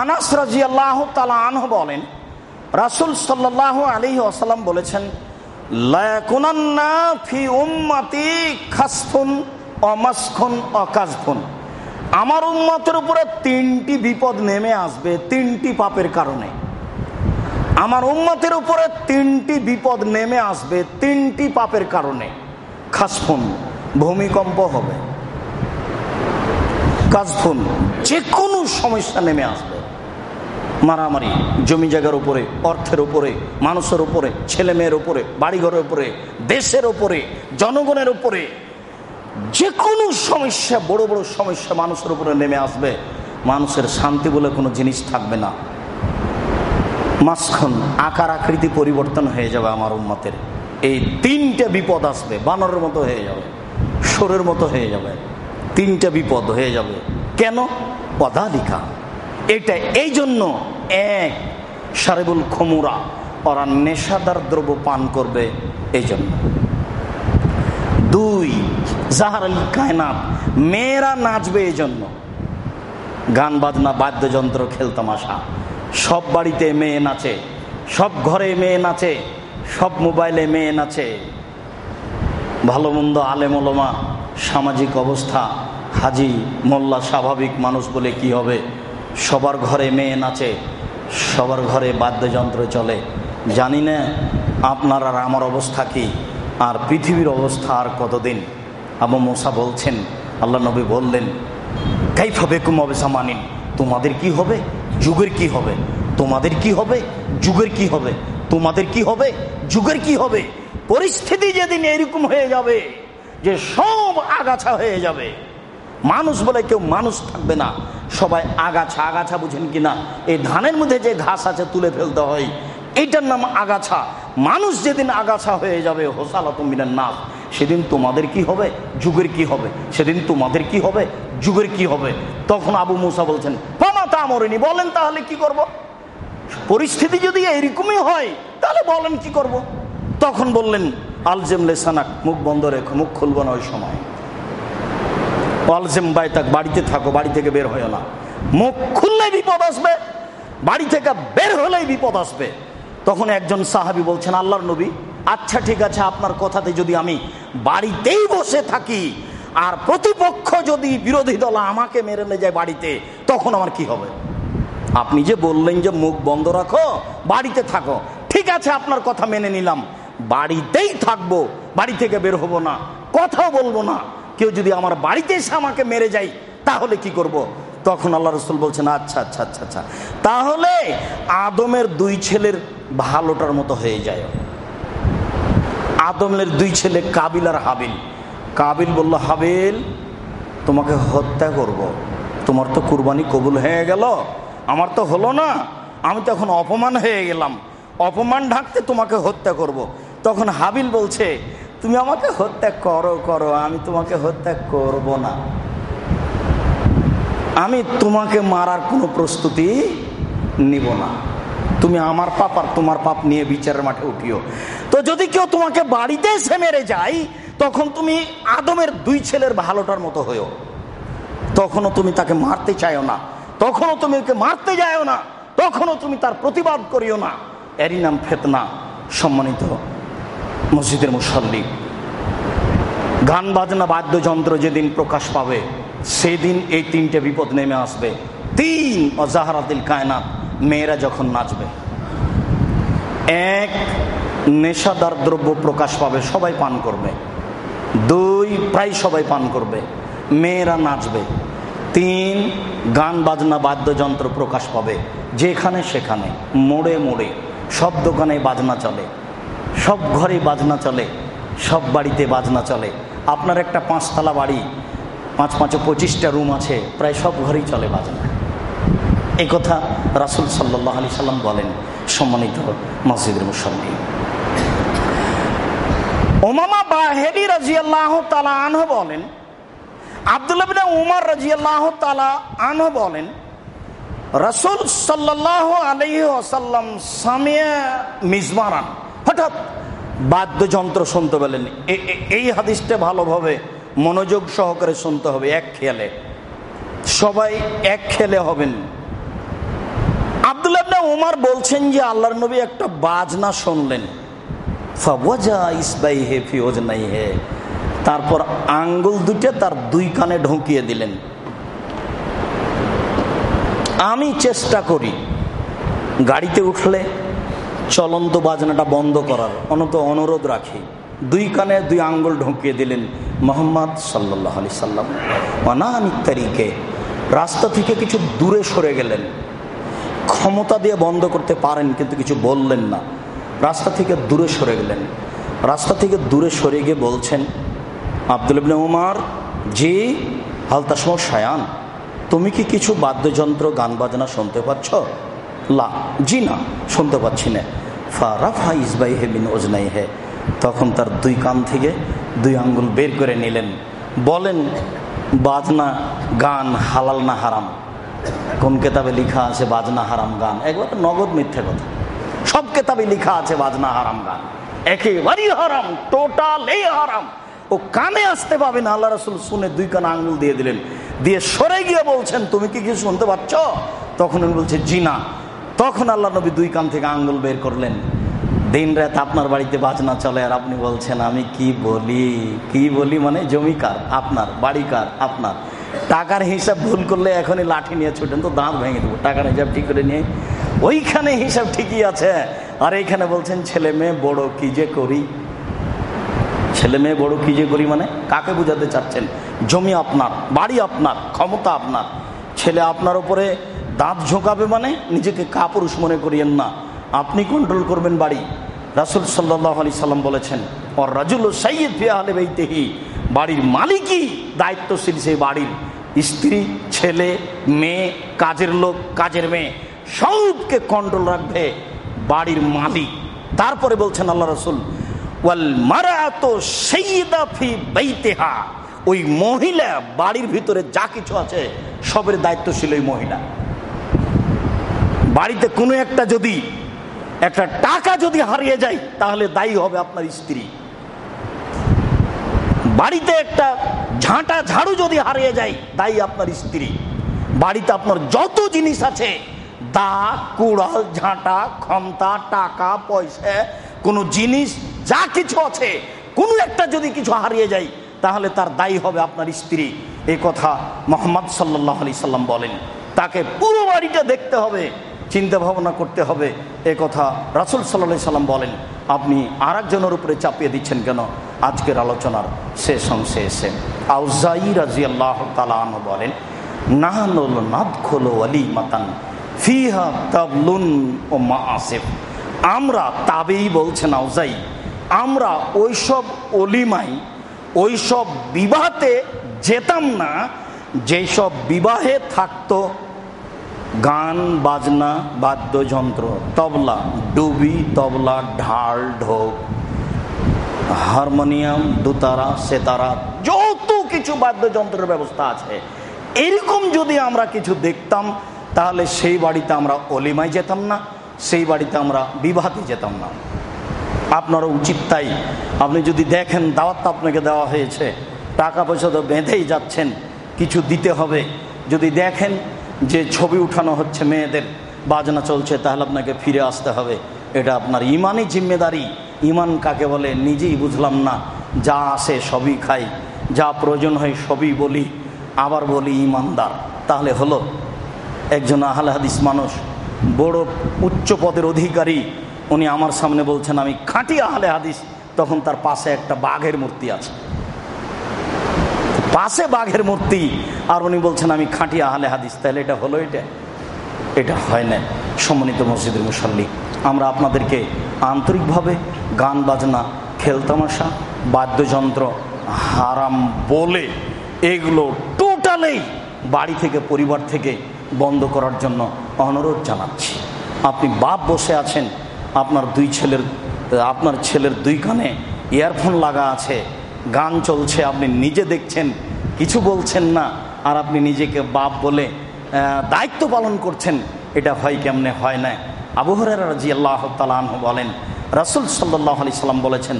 আনাস রাজি আল্লাহ তালা আনহ বলেন, রাসুল সাল্লাহ আলী আসালাম বলেছেন ফি উম্মাতি খাসফুন অমাসফুন অকাজফুন আমার উম্মতের উপরে তিনটি বিপদ নেমে আসবে, তিনটি পাপের কারণে। আমার উম্মতের উপরে তিনটি বিপদ নেমে আসবে, তিনটি পাপের কারণে। খাসফুন, ভূমিকম্প হবে। কাজফুন যে কোনো সমস্যা নেমে আসবে। মারামারি, জমি জায়গার উপরে, অর্থের উপরে, মানুষের উপরে, ছেলে মেয়ের উপরে, বাড়িঘরের উপরে, দেশের উপরে, জনগণের উপরে যে কোনো সমস্যা, বড় বড় সমস্যা মানুষের উপরে নেমে আসবে। মানুষের শান্তি বলে কোনো জিনিস থাকবে না। মাঝক্ষণ আকার আকৃতি পরিবর্তন হয়ে যাবে আমার উন্মতের এই তিনটে বিপদ আসবে, বানরের মতো হয়ে যাবে, সোরের মতো হয়ে যাবে, তিনটা বিপদ হয়ে যাবে। কেন? পদালিকা এটা এই জন্য এক সারেবুল খমুরা, ওরা নেশাদার দ্রব্য পান করবে এই জন্য দুই, জাহার আলী কায়নাত, মেয়েরা নাচবে এই জন্য গান, বাজনা, বাদ্যযন্ত্র খেলতামাশা সব বাড়িতে মেয়ে নাচে, সব ঘরে মেয়ে নাচে, সব মোবাইলে মেয়ে নাচে। ভালো মন্দ আলেমলমা সামাজিক অবস্থা, হাজি, মোল্লা, স্বাভাবিক মানুষ বলে কি হবে? সবার ঘরে মেয়ে নাচে সবার ঘরে বাদ্যযন্ত্র চলে। জানি না আপনার আর আমার অবস্থা কি, আর পৃথিবীর অবস্থা আর কতদিন? আবু মোসা বলছেন, আল্লাহ নবী বললেন, কাইফা বেকুম অবেসা মানিন তোমাদের কি হবে? যুগের কি হবে? তোমাদের কি হবে? যুগের কি হবে? তোমাদের কি হবে? যুগের কি হবে? পরিস্থিতি যেদিন এরকম হয়ে যাবে, যে সব আগাছা হয়ে যাবে। মানুষ বলে কেউ মানুষ থাকবে না সবাই আগাছা আগাছা বুঝেন কিনা? এই ধানের মধ্যে যে ঘাস আছে তুলে ফেলতে হয়, এইটার নাম আগাছা। মানুষ যেদিন আগাছা হয়ে যাবে, হোসালত মিনার নাম সেদিন তোমাদের কি হবে? যুগের কি হবে? সেদিন তোমাদের কি হবে? যুগের কি হবে? তখন আবু মুসা বলছেন পামা তা মরেনি বলেন তাহলে কি করব। পরিস্থিতি যদি এইরকমই হয়, তাহলে বলেন কি করব। তখন বললেন আলজেম লেসানাক মুখ বন্ধ রেখো, মুখ খুলব না ওই সময়। আলজেম বাই তাক বাড়িতে থাকো, বাড়ি থেকে বের হয় না। মুখ খুললে বিপদ আসবে, বাড়ি থেকে বের হলেই বিপদ আসবে। তখন একজন সাহাবি বলছেন, আল্লাহর নবী আচ্ছা ঠিক আছে, আপনার কথাতে যদি আমি বাড়িতেই বসে থাকি, আর প্রতিপক্ষ যদি বিরোধী দল আমাকে মেরে নিয়ে যায় বাড়িতে, তখন আমার কি হবে? আপনি যে বললেন যে মুখ বন্ধ রাখো, বাড়িতে থাকো, ঠিক আছে, আপনার কথা মেনে নিলাম। বাড়িতেই থাকব, বাড়ি থেকে বের হব না, কথাও বলব না। কেউ যদি আমার বাড়িতে এসে আমাকে মেরে যায়, তাহলে কি করব। তখন আল্লাহ রসুল বলছেন আচ্ছা আচ্ছা আচ্ছা আচ্ছা তাহলে আদমের দুই ছেলের ভালোটার মতো হয়ে যায় আদমের দুই ছেলে কাবিল আর হাবিল কাবিল বলল, হাবিল, তোমাকে হত্যা করব। তোমার তো কুরবানি কবুল হয়ে গেল আমার তো হলো না আমি তো এখন অপমান হয়ে গেলাম অপমান ঢাকতে তোমাকে হত্যা করব। তখন হাবিল বলছে তুমি আমাকে হত্যা করো করো, আমি তোমাকে হত্যা করব না। আমি তোমাকে মারার কোনো প্রস্তুতি নিব না। তুমি আমার পাপ আর তোমার পাপ নিয়ে বিচারের মাঠে উঠিও। তো যদি কেউ তোমাকে বাড়িতে এসে মেরে যায়, তখন তুমি আদমের দুই ছেলের ভালোটার মতো হয়েও। তখনও তুমি তাকে মারতে চাইও না। তখনও তুমি ওকে মারতে যাও না। তখনও তুমি তার প্রতিবাদ করিও না। এরই নাম ফেতনা সম্মানিত মসজিদের মুসল্লি। গান, বাজনা, বাদ্যযন্ত্র যেদিন প্রকাশ পাবে, সেদিন এই তিনটে বিপদ নেমে আসবে। তিন অজাহারাতিল কায়নাত, মেয়েরা যখন নাচবে। এক, নেশাদার দ্রব্য প্রকাশ পাবে, সবাই পান করবে। দুই, প্রায় সবাই পান করবে। মেয়েরা নাচবে। তিন, গান, বাজনা, বাদ্যযন্ত্র প্রকাশ পাবে, যেখানে সেখানে, মোড়ে মোড়ে, সব দোকানে বাজনা চলে। সব ঘরে বাজনা চলে, সব বাড়িতে বাজনা চলে। আপনার একটা পাঁচতলা বাড়ি, পাঁচ পাঁচে পঁচিশটা রুম আছে, প্রায় সব ঘরেই চলে বাজনা। এই কথা রাসুল সাল্লাহ আলি সাল্লাম বলেন সম্মানিত মসজিদের মুসল্লি। ওমামা বাহেরি রাজিয়াল্লাহ তালা আনহ বলেন, আবদুল্লাহ বিন উমার রাজিয়াল্লাহ তালা আনহ বলেন, রসুল সাল্লাহ আলহি আসাল্লাম সামিয়া মিজমারান। হঠাৎ বাদ্যযন্ত্র শুনতে পেলেন। এই হাদিসটা ভালোভাবে মনোযোগ সহকারে শুনতে হবে, এক খেয়ালে। সবাই এক খেলে হবেন। উমার বলছেন যে, আল্লাহর নবী একটা বাজনা শুনলেন। তারপর আঙ্গুল দুটে তার দুই কানে ঢুকিয়ে দিলেন। আমি চেষ্টা করি। গাড়িতে উঠলে চলন্ত বাজনাটা বন্ধ করার অনত অনুরোধ রাখি। দুই কানে দুই আঙ্গুল ঢুকিয়ে দিলেন মোহাম্মদ সাল্লাহ আলি সাল্লাম। অনানিক তারিখে রাস্তা থেকে কিছু দূরে সরে গেলেন। ক্ষমতা দিয়ে বন্ধ করতে পারেন কিন্তু কিছু বললেন না। রাস্তা থেকে দূরে সরে গেলেন। রাস্তা থেকে দূরে সরে গিয়ে বলছেন, আব্দুল ইবনে উমার, জি হালতাসম সায়ান তুমি কি কিছু বাদ্যযন্ত্র, গান বাজনা শুনতে পাচ্ছ? লা, জি না, শুনতে পাচ্ছি না। ফারাফা ইসবাই হে বিন ওজনাই হে তখন তার দুই কান থেকে দুই আঙ্গুল বের করে নিলেন। বলেন, বাজনা গান হালাল না হারাম? কোন কেতাবে লিখা আছে বাজনা হারাম গান? একবার নগদ মিথ্যে কথা। সব কেতাবে লিখা আছে বাজনা হারাম গান। একেবারেই হারাম, টোটাল এই হারাম। ও কানে আসতে পাবে না, আল্লাহ রসুল শুনে দুই কান আঙ্গুল দিয়ে দিলেন। দিয়ে সরে গিয়ে বলছেন, তুমি কি কিছু শুনতে পাচ্ছ? তখন উনি বলছে, জি না। তখন আল্লাহ নবী দুই কান থেকে আঙ্গুল বের করলেন। দিন রাত আপনার বাড়িতে বাজনা চলে আর আপনি বলছেন, আমি কি বলি? কি বলি মানে জমিকার আপনার বাড়িকার আপনার। টাকার হিসাব ভুল করলে এখনই লাঠি নিয়ে ছুটেন তো দাঁত ভেঙে দেবো, টাকার হিসাব ঠিক করে নিয়ে। ওইখানে হিসাব ঠিকই আছে। আর এইখানে বলছেন, ছেলে মেয়ে বড় কি যে করি? ছেলে মেয়ে বড় কি যে করি মানে? কাকে বুঝাতে চাচ্ছেন? জমি আপনার, বাড়ি আপনার, ক্ষমতা আপনার। ছেলে আপনার উপরে দাঁত ঝোঁকাবে মানে নিজেকে কাপুরুষ মনে করিয়েন না। আপনি কন্ট্রোল করবেন বাড়ি। রাসুল সাল্লাহ আলি সাল্লাম বলেছেন ওর রাজুল সাইয়েদ ফিয়াহলে বেইতেহি। বাড়ির মালিকই দায়িত্বশীল সেই বাড়ির। স্ত্রী, ছেলে, মেয়ে, কাজের লোক, কাজের মেয়ে, সবকে কন্ট্রোল রাখবে বাড়ির মালিক। তারপরে বলছেন আল্লাহ রসুল, ওয়াল মারাত সেইদা ফি বাইতেহা। ওই মহিলা বাড়ির ভিতরে যা কিছু আছে, সবের দায়িত্বশীল ওই মহিলা। বাড়িতে কোনো একটা যদি, একটা টাকা যদি হারিয়ে যায়, তাহলে দায়ী হবে আপনার স্ত্রী। বাড়িতে একটা ঝাঁটা ঝাড়ু যদি হারিয়ে যায়, দায়ী আপনার স্ত্রী। বাড়িতে আপনার যত জিনিস আছে, দা, কুড়াল, ঝাঁটা, ক্ষমতা, টাকা, পয়সা, কোনো জিনিস, যা কিছু আছে, কোনো একটা যদি কিছু হারিয়ে যায়, তাহলে তার দায়ী হবে আপনার স্ত্রী। এ কথা মোহাম্মদ সাল্লাহ আলি সাল্লাম বলেন। তাকে পুরো বাড়িটা দেখতে হবে। চিন্তা ভাবনা করতে হবে। এ কথা রাসুল সাল্লা সাল্লাম বলেন, আপনি আর একজনের উপরে চাপিয়ে দিচ্ছেন কেন? আজকের আলোচনার শেষ অংশে এসে আউজাই রাজি আল্লাহ তালান বলেন নাহানুল নাদ খোলো আলী মাতান ফিহা তাবলুন ও মা আসেফ আমরা তাবেই বলছেন আউজাই, আমরা ওইসব অলিমাই ওইসব বিবাহতে যেতাম না, যেসব বিবাহে থাকতো গান, বাজনা, বাদ্যযন্ত্র, তবলা, ডুবি, তবলা, ঢাল, ঢোক, হারমোনিয়াম, দুতারা, সেতারা, যত কিছু বাদ্যযন্ত্রের ব্যবস্থা আছে। এরকম যদি আমরা কিছু দেখতাম, তাহলে সেই বাড়িতে আমরা অলিমায় যেতাম না, সেই বাড়িতে আমরা বিবাহতে যেতাম না। আপনারও উচিত তাই। আপনি যদি দেখেন দাওয়াত আপনাকে দেওয়া হয়েছে, টাকা পয়সা তো বেঁধেই যাচ্ছেন, কিছু দিতে হবে। যদি দেখেন যে ছবি উঠানো হচ্ছে মেয়েদের, বাজনা চলছে, তাহলে আপনাকে ফিরে আসতে হবে। এটা আপনার ইমানই জিম্মেদারি। ইমান কাকে বলে? নিজেই বুঝলাম না। যা আসে সবই খাই, যা প্রয়োজন হয় সবই বলি, আবার বলি ইমানদার। তাহলে হলো, একজন আহলে হাদিস মানুষ, বড় উচ্চ পদের অধিকারী, উনি আমার সামনে বলছেন, আমি খাঁটি আহলে হাদিস। তখন তার পাশে একটা বাঘের মূর্তি আছে। পাশে বাঘের মূর্তি। আর উনি বলছেন, আমি খাঁটি আহলে হাদিস। তাহলে এটা হলো এটা? এটা হয় না সম্মানিত মসজিদের মুসল্লি, আমরা আপনাদেরকে আন্তরিকভাবে গান, বাজনা খেলতামাশা বাদ্যযন্ত্র, হারাম বলে এগুলো টোটালেই বাড়ি থেকে, পরিবার থেকে বন্ধ করার জন্য অনুরোধ জানাচ্ছি। আপনি বাপ বসে আছেন, আপনার দুই ছেলের, আপনার ছেলের দুই কানে ইয়ারফোন লাগা আছে গান চলছে, আপনি নিজে দেখছেন, কিছু বলছেন না, আর আপনি নিজেকে বাপ বলে দায়িত্ব পালন করছেন, এটা হয় কেমনে, হয় না। আবহরের রাজি আল্লাহ তালাহ বলেন, রাসুল সাল্লাহ আলি সাল্লাম বলেছেন,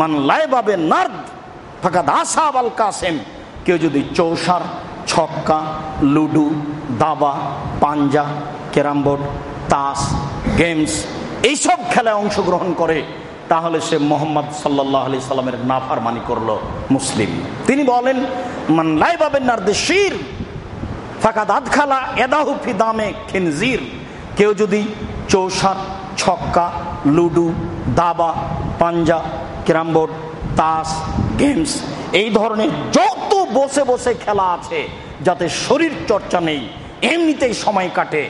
মান লাই বাবে নার্দ ফাঁকা দাসা আল কাসেম। কেউ যদি চৌসার, ছক্কা, লুডু, দাবা, পাঞ্জা, ক্যারাম বোর্ড, তাস, গেমস, এইসব খেলায় অংশগ্রহণ করে তাহলে সে মোহাম্মদ সাল্লাহ আলি সাল্লামের নাফারমানি করল মুসলিম। তিনি বলেন, মান লাই পাবেন শির ফাঁকা দাঁত খালা এদাহু ফি দামে খিনজির। কেউ যদি চৌসার ছক্কা, লুডু, দাবা, পাঞ্জা ক্যারামবোর্ড তাস, গেমস, এই ধরনের যত বসে বসে খেলা আছে, যাতে শরীর চর্চা নেই, এমনিতেই সময় কাটে,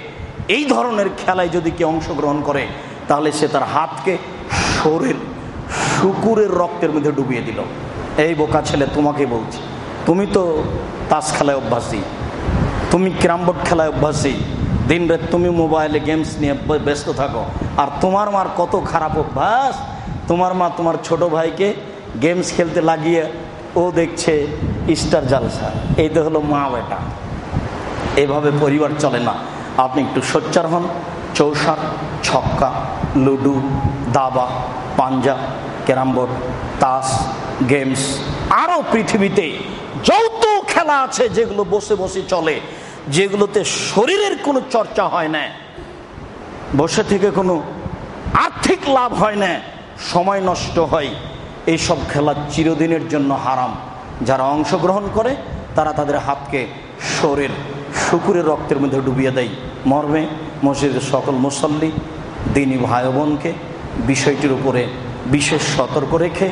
এই ধরনের খেলায় যদি কেউ অংশগ্রহণ করে, তাহলে সে তার হাতকে শরীর, শুকুরের রক্তের মধ্যে ডুবিয়ে দিল। এই বোকা ছেলে, তোমাকে বলছি, তুমি তো তাস খেলায় অভ্যাসী, তুমি ক্যারামবোর্ড খেলায় অভ্যাসী দিন রাত তুমি মোবাইলে গেমস নিয়ে ব্যস্ত থাকো, আর তোমার মার কত খারাপ অভ্যাস, তোমার মা তোমার ছোট ভাইকে গেমস খেলতে লাগিয়ে ও দেখছে স্টার জালসা এই তো হলো মা বেটা এভাবে পরিবার চলে না। আপনি একটু সোচ্চার হন, চৌসার, ছক্কা লুডু, দাবা, পাঞ্জা ক্যারামবোর্ড তাস, গেমস। আরও পৃথিবীতে যত খেলা আছে যেগুলো বসে বসে চলে, যেগুলোতে শরীরের কোনো চর্চা হয় না। বসে থেকে কোনো আর্থিক লাভ হয় না, সময় নষ্ট হয়। এইসব খেলা চিরদিনের জন্য হারাম। যারা অংশগ্রহণ করে, তারা তাদের হাতকে শরীর, শুকুরের রক্তের মধ্যে ডুবিয়ে দেয়। মর্মে মসজিদের সকল মুসল্লি দিনী ভাই বোনকে বিষয়টির উপরে বিশেষ সতর্ক রেখে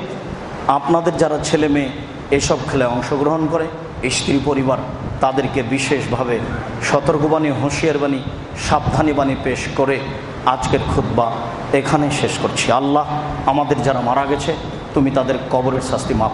আপনাদের যারা ছেলে মেয়ে এসব খেলায় অংশগ্রহণ করে, স্ত্রী পরিবার, তাদেরকে বিশেষভাবে সতর্কবাণী, হুঁশিয়ারবাণী সাবধানী বাণী পেশ করে আজকের খুতবা এখানে শেষ করছি। আল্লাহ আমাদের যারা মারা গেছে, তুমি তাদের কবরের শাস্তি মাপ